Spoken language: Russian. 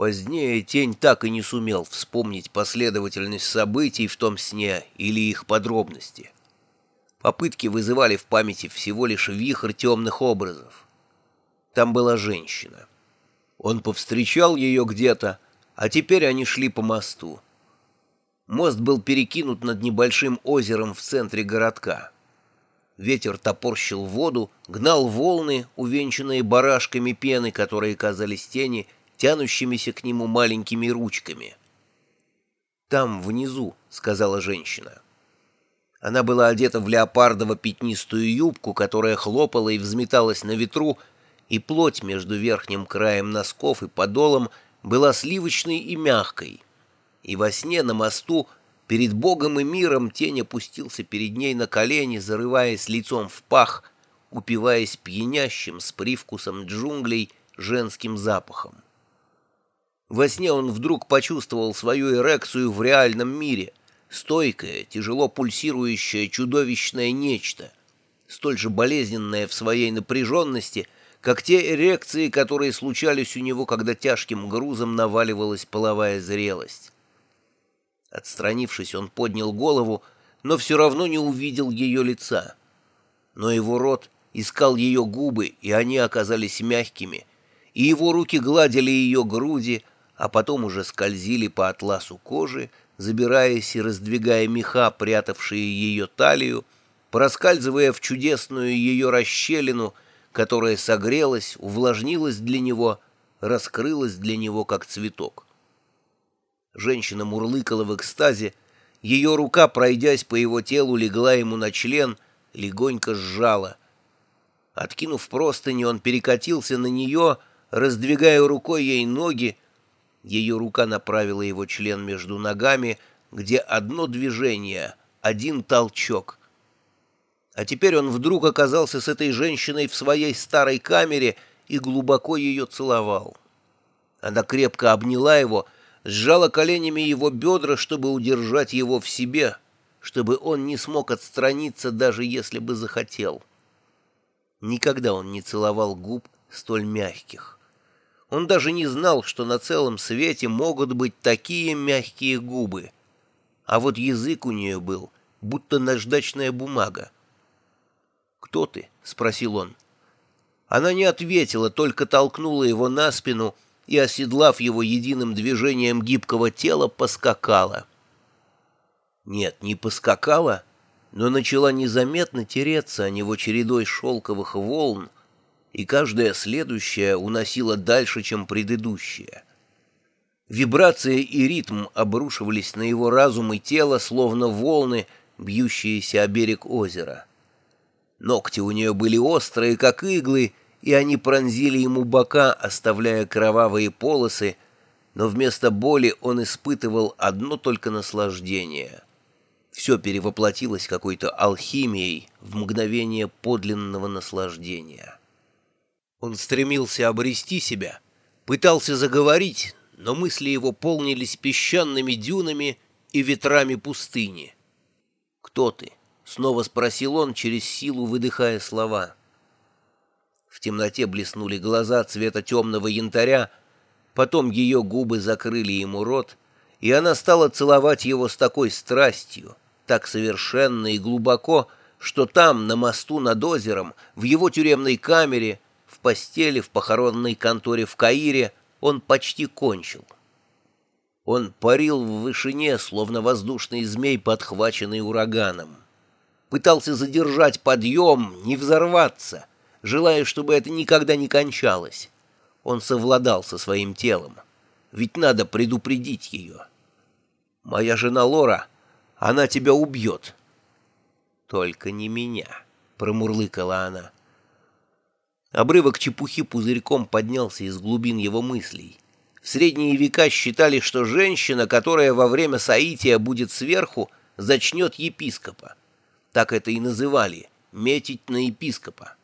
Позднее тень так и не сумел вспомнить последовательность событий в том сне или их подробности. Попытки вызывали в памяти всего лишь вихрь темных образов. Там была женщина. Он повстречал ее где-то, а теперь они шли по мосту. Мост был перекинут над небольшим озером в центре городка. Ветер топорщил воду, гнал волны, увенчанные барашками пены, которые казались тени, тянущимися к нему маленькими ручками. «Там, внизу», — сказала женщина. Она была одета в леопардово-пятнистую юбку, которая хлопала и взметалась на ветру, и плоть между верхним краем носков и подолом была сливочной и мягкой. И во сне на мосту перед Богом и миром тень опустился перед ней на колени, зарываясь лицом в пах, упиваясь пьянящим с привкусом джунглей женским запахом. Во сне он вдруг почувствовал свою эрекцию в реальном мире, стойкое, тяжело пульсирующее чудовищное нечто, столь же болезненное в своей напряженности, как те эрекции, которые случались у него, когда тяжким грузом наваливалась половая зрелость. Отстранившись, он поднял голову, но все равно не увидел ее лица. Но его рот искал ее губы, и они оказались мягкими, и его руки гладили ее груди, а потом уже скользили по атласу кожи, забираясь и раздвигая меха, прятавшие ее талию, проскальзывая в чудесную ее расщелину, которая согрелась, увлажнилась для него, раскрылась для него, как цветок. Женщина мурлыкала в экстазе, ее рука, пройдясь по его телу, легла ему на член, легонько сжала. Откинув простыни, он перекатился на нее, раздвигая рукой ей ноги, ее рука направила его член между ногами, где одно движение, один толчок. А теперь он вдруг оказался с этой женщиной в своей старой камере и глубоко ее целовал. Она крепко обняла его, сжала коленями его бедра, чтобы удержать его в себе, чтобы он не смог отстраниться, даже если бы захотел. Никогда он не целовал губ столь мягких. Он даже не знал, что на целом свете могут быть такие мягкие губы. А вот язык у нее был, будто наждачная бумага. «Кто ты?» — спросил он. Она не ответила, только толкнула его на спину и, оседлав его единым движением гибкого тела, поскакала. Нет, не поскакала, но начала незаметно тереться о него чередой шелковых волн, и каждая следующая уносила дальше, чем предыдущая. Вибрация и ритм обрушивались на его разум и тело, словно волны, бьющиеся о берег озера. Ногти у нее были острые, как иглы, и они пронзили ему бока, оставляя кровавые полосы, но вместо боли он испытывал одно только наслаждение. Все перевоплотилось какой-то алхимией в мгновение подлинного наслаждения. Он стремился обрести себя, пытался заговорить, но мысли его полнились песчаными дюнами и ветрами пустыни. «Кто ты?» — снова спросил он, через силу выдыхая слова. В темноте блеснули глаза цвета темного янтаря, потом ее губы закрыли ему рот, и она стала целовать его с такой страстью, так совершенно и глубоко, что там, на мосту над озером, в его тюремной камере, постели в похоронной конторе в Каире он почти кончил. Он парил в вышине, словно воздушный змей, подхваченный ураганом. Пытался задержать подъем, не взорваться, желая, чтобы это никогда не кончалось. Он совладал со своим телом. Ведь надо предупредить ее. «Моя жена Лора, она тебя убьет». «Только не меня», — промурлыкала она. Обрывок чепухи пузырьком поднялся из глубин его мыслей. В средние века считали, что женщина, которая во время соития будет сверху, зачнет епископа. Так это и называли — метить на епископа.